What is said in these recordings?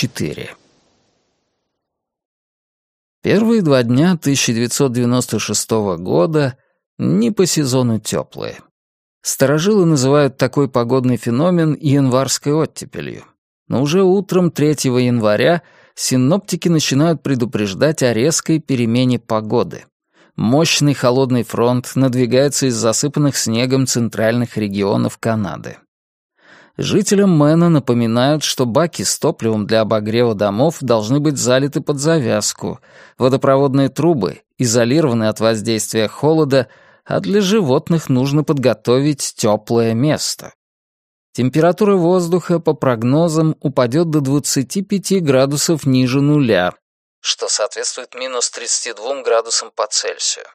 4. Первые два дня 1996 года не по сезону теплые. Старожилы называют такой погодный феномен январской оттепелью. Но уже утром 3 января синоптики начинают предупреждать о резкой перемене погоды. Мощный холодный фронт надвигается из засыпанных снегом центральных регионов Канады. Жителям Мэна напоминают, что баки с топливом для обогрева домов должны быть залиты под завязку, водопроводные трубы изолированы от воздействия холода, а для животных нужно подготовить теплое место. Температура воздуха, по прогнозам, упадет до 25 градусов ниже нуля, что соответствует минус 32 градусам по Цельсию.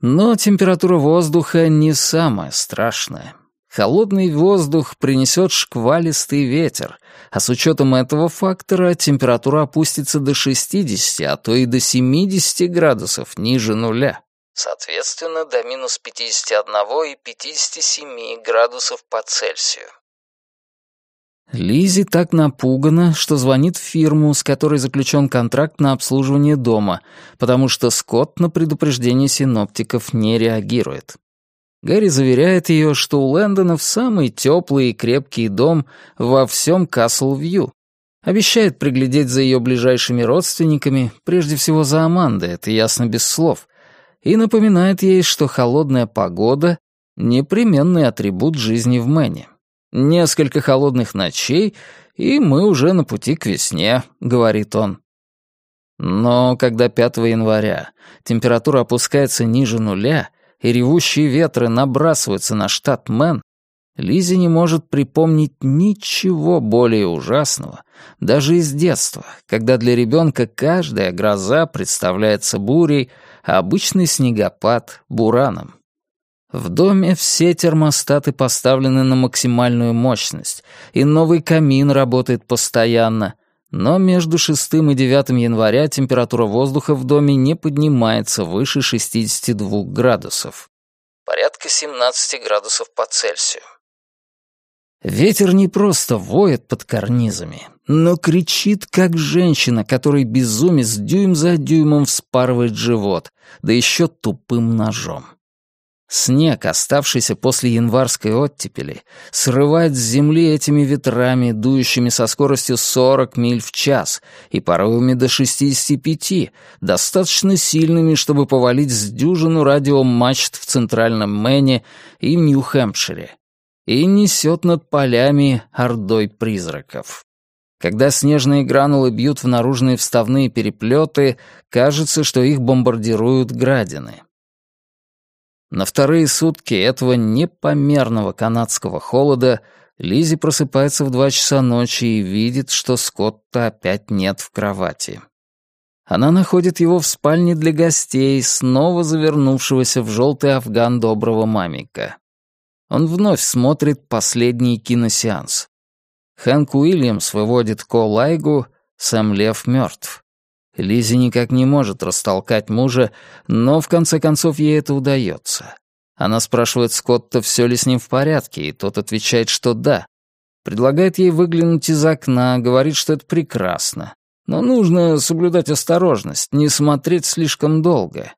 Но температура воздуха не самая страшная. Холодный воздух принесет шквалистый ветер, а с учетом этого фактора температура опустится до 60, а то и до 70 градусов ниже нуля. Соответственно, до минус 51 и 57 градусов по Цельсию. Лизи так напугана, что звонит в фирму, с которой заключен контракт на обслуживание дома, потому что Скотт на предупреждение синоптиков не реагирует. Гэри заверяет ее, что у Лэндонов самый теплый и крепкий дом во всем Касл-Вью. Обещает приглядеть за ее ближайшими родственниками, прежде всего за Амандой, это ясно без слов, и напоминает ей, что холодная погода — непременный атрибут жизни в Мэне. Несколько холодных ночей, и мы уже на пути к весне, говорит он. Но когда 5 января температура опускается ниже нуля, и ревущие ветры набрасываются на штат Мэн, Лизи не может припомнить ничего более ужасного, даже из детства, когда для ребенка каждая гроза представляется бурей, а обычный снегопад — бураном. В доме все термостаты поставлены на максимальную мощность, и новый камин работает постоянно, но между 6 и 9 января температура воздуха в доме не поднимается выше 62 градусов. Порядка 17 градусов по Цельсию. Ветер не просто воет под карнизами, но кричит, как женщина, которой безумец дюйм за дюймом вспарывает живот, да еще тупым ножом. Снег, оставшийся после январской оттепели, срывает с земли этими ветрами, дующими со скоростью 40 миль в час и порывами до 65, достаточно сильными, чтобы повалить с дюжину радиомачт в центральном Мэне и Нью-Хэмпшире, и несет над полями ордой призраков. Когда снежные гранулы бьют в наружные вставные переплеты, кажется, что их бомбардируют градины. На вторые сутки этого непомерного канадского холода Лизи просыпается в два часа ночи и видит, что Скотта опять нет в кровати. Она находит его в спальне для гостей, снова завернувшегося в желтый афган доброго мамика. Он вновь смотрит последний киносеанс. Хэнк Уильямс выводит Ко Лайгу, Сэм Лев мертв. Лизи никак не может растолкать мужа, но в конце концов ей это удается. Она спрашивает Скотта, все ли с ним в порядке, и тот отвечает, что да. Предлагает ей выглянуть из окна, говорит, что это прекрасно. Но нужно соблюдать осторожность, не смотреть слишком долго.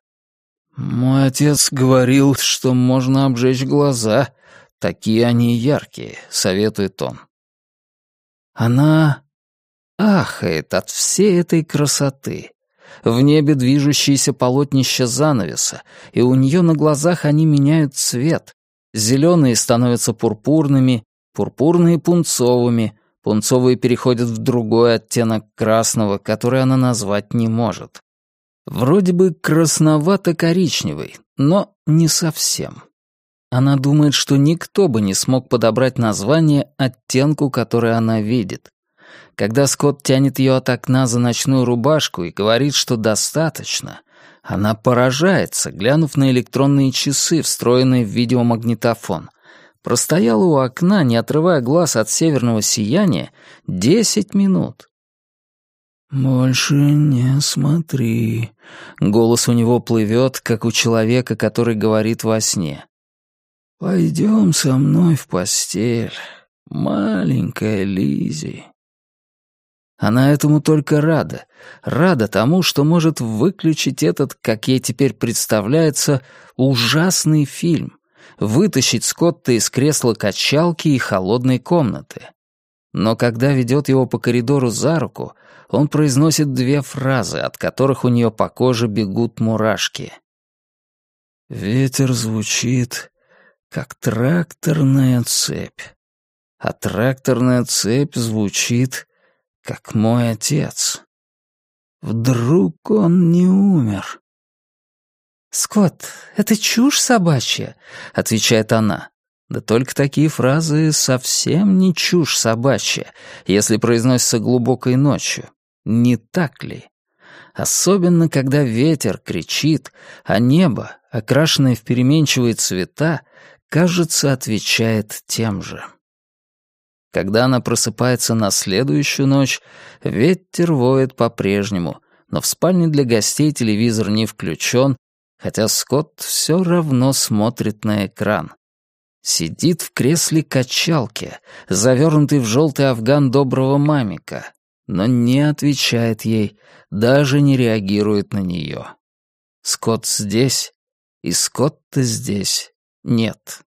«Мой отец говорил, что можно обжечь глаза. Такие они яркие», — советует он. Она ахает от всей этой красоты. В небе движущиеся полотнища занавеса, и у нее на глазах они меняют цвет. Зеленые становятся пурпурными, пурпурные — пунцовыми, пунцовые переходят в другой оттенок красного, который она назвать не может. Вроде бы красновато-коричневый, но не совсем. Она думает, что никто бы не смог подобрать название оттенку, который она видит. Когда Скотт тянет ее от окна за ночную рубашку и говорит, что достаточно, она поражается, глянув на электронные часы, встроенные в видеомагнитофон. Простояла у окна, не отрывая глаз от северного сияния, десять минут. «Больше не смотри». Голос у него плывет, как у человека, который говорит во сне. «Пойдем со мной в постель, маленькая Лизи». Она этому только рада. Рада тому, что может выключить этот, как ей теперь представляется, ужасный фильм. Вытащить Скотта из кресла качалки и холодной комнаты. Но когда ведет его по коридору за руку, он произносит две фразы, от которых у нее по коже бегут мурашки. «Ветер звучит, как тракторная цепь, а тракторная цепь звучит, как мой отец. Вдруг он не умер?» «Скотт, это чушь собачья», — отвечает она. Да только такие фразы совсем не чушь собачья, если произносятся глубокой ночью. Не так ли? Особенно, когда ветер кричит, а небо, окрашенное в переменчивые цвета, кажется, отвечает тем же. Когда она просыпается на следующую ночь, ветер воет по-прежнему, но в спальне для гостей телевизор не включен, хотя Скотт все равно смотрит на экран. Сидит в кресле качалки, завернутый в желтый афган доброго мамика, но не отвечает ей, даже не реагирует на нее. Скотт здесь, и Скотта здесь нет.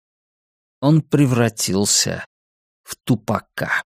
Он превратился в тупака.